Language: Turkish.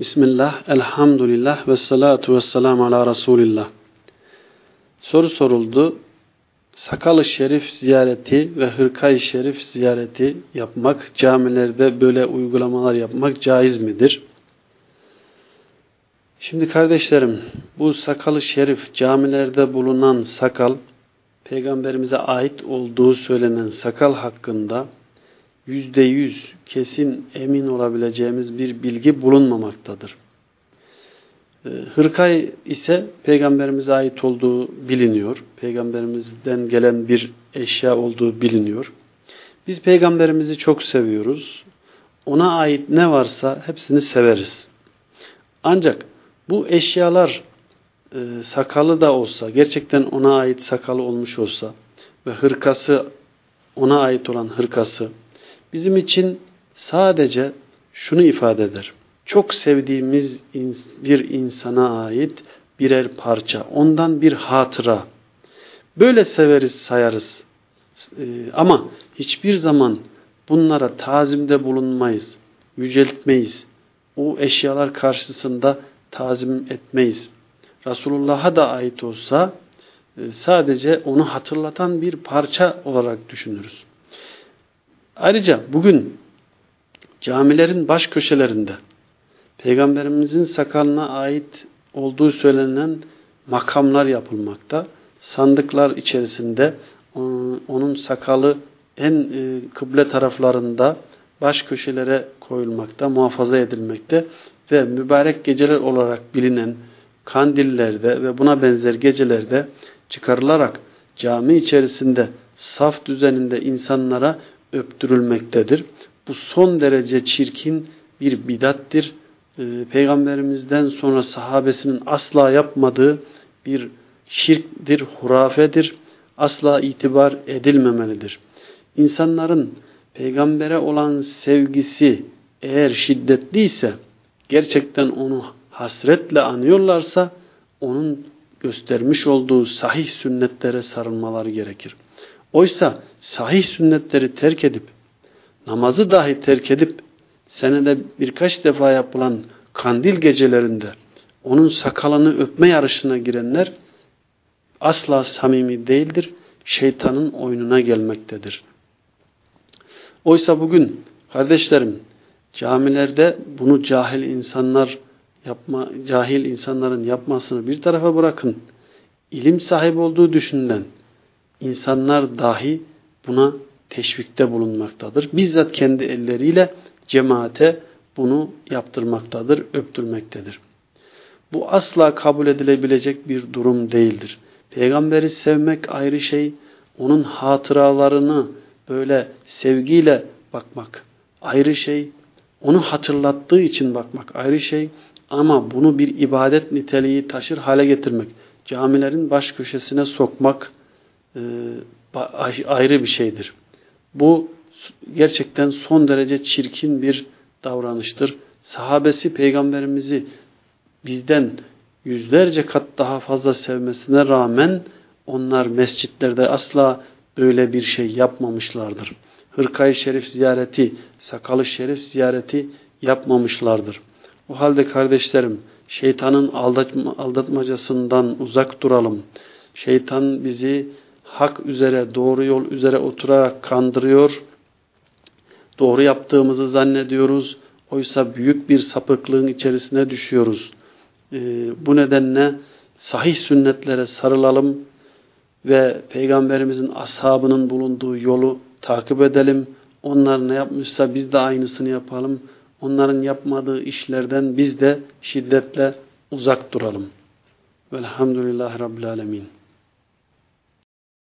Bismillah, elhamdülillah ve salatu ve selamu ala Resulillah. Soru soruldu. Sakal-ı şerif ziyareti ve hırkay şerif ziyareti yapmak, camilerde böyle uygulamalar yapmak caiz midir? Şimdi kardeşlerim, bu sakalı şerif camilerde bulunan sakal, peygamberimize ait olduğu söylenen sakal hakkında yüzde yüz kesin emin olabileceğimiz bir bilgi bulunmamaktadır. Ee, hırkay ise peygamberimize ait olduğu biliniyor. Peygamberimizden gelen bir eşya olduğu biliniyor. Biz peygamberimizi çok seviyoruz. Ona ait ne varsa hepsini severiz. Ancak bu eşyalar e, sakalı da olsa, gerçekten ona ait sakalı olmuş olsa ve hırkası ona ait olan hırkası bizim için sadece şunu ifade eder. Çok sevdiğimiz bir insana ait birer parça, ondan bir hatıra. Böyle severiz, sayarız. Ee, ama hiçbir zaman bunlara tazimde bulunmayız, yüceltmeyiz. O eşyalar karşısında tazim etmeyiz. Resulullah'a da ait olsa e, sadece onu hatırlatan bir parça olarak düşünürüz. Ayrıca bugün camilerin baş köşelerinde Peygamberimizin sakalına ait olduğu söylenen makamlar yapılmakta. Sandıklar içerisinde onun sakalı en e, kıble taraflarında baş köşelere koyulmakta, muhafaza edilmekte ve mübarek geceler olarak bilinen kandillerde ve buna benzer gecelerde çıkarılarak cami içerisinde saf düzeninde insanlara öptürülmektedir. Bu son derece çirkin bir bidattir. Ee, Peygamberimizden sonra sahabesinin asla yapmadığı bir şirktir, hurafedir. Asla itibar edilmemelidir. İnsanların peygambere olan sevgisi eğer şiddetliyse, gerçekten onu hasretle anıyorlarsa, onun göstermiş olduğu sahih sünnetlere sarılmaları gerekir. Oysa sahih sünnetleri terk edip, namazı dahi terk edip, senede birkaç defa yapılan kandil gecelerinde onun sakalını öpme yarışına girenler asla samimi değildir, şeytanın oyununa gelmektedir. Oysa bugün kardeşlerim camilerde bunu cahil insanlar yapma, cahil insanların yapmasını bir tarafa bırakın. İlim sahibi olduğu düşünülen insanlar dahi buna teşvikte bulunmaktadır. Bizzat kendi elleriyle cemaate bunu yaptırmaktadır, öptürmektedir. Bu asla kabul edilebilecek bir durum değildir. Peygamberi sevmek ayrı şey, onun hatıralarını böyle sevgiyle bakmak ayrı şey, onu hatırlattığı için bakmak ayrı şey ama bunu bir ibadet niteliği taşır hale getirmek, camilerin baş köşesine sokmak ayrı bir şeydir. Bu gerçekten son derece çirkin bir davranıştır. Sahabesi peygamberimizi bizden yüzlerce kat daha fazla sevmesine rağmen onlar mescitlerde asla böyle bir şey yapmamışlardır. Hırkayı şerif ziyareti, sakalı şerif ziyareti yapmamışlardır. O halde kardeşlerim şeytanın aldatma, aldatmacasından uzak duralım. Şeytan bizi hak üzere, doğru yol üzere oturarak kandırıyor. Doğru yaptığımızı zannediyoruz. Oysa büyük bir sapıklığın içerisine düşüyoruz. Ee, bu nedenle sahih sünnetlere sarılalım ve Peygamberimizin ashabının bulunduğu yolu takip edelim. Onlar ne yapmışsa biz de aynısını yapalım. Onların yapmadığı işlerden biz de şiddetle uzak duralım. Velhamdülillahi Rabbil Alemin.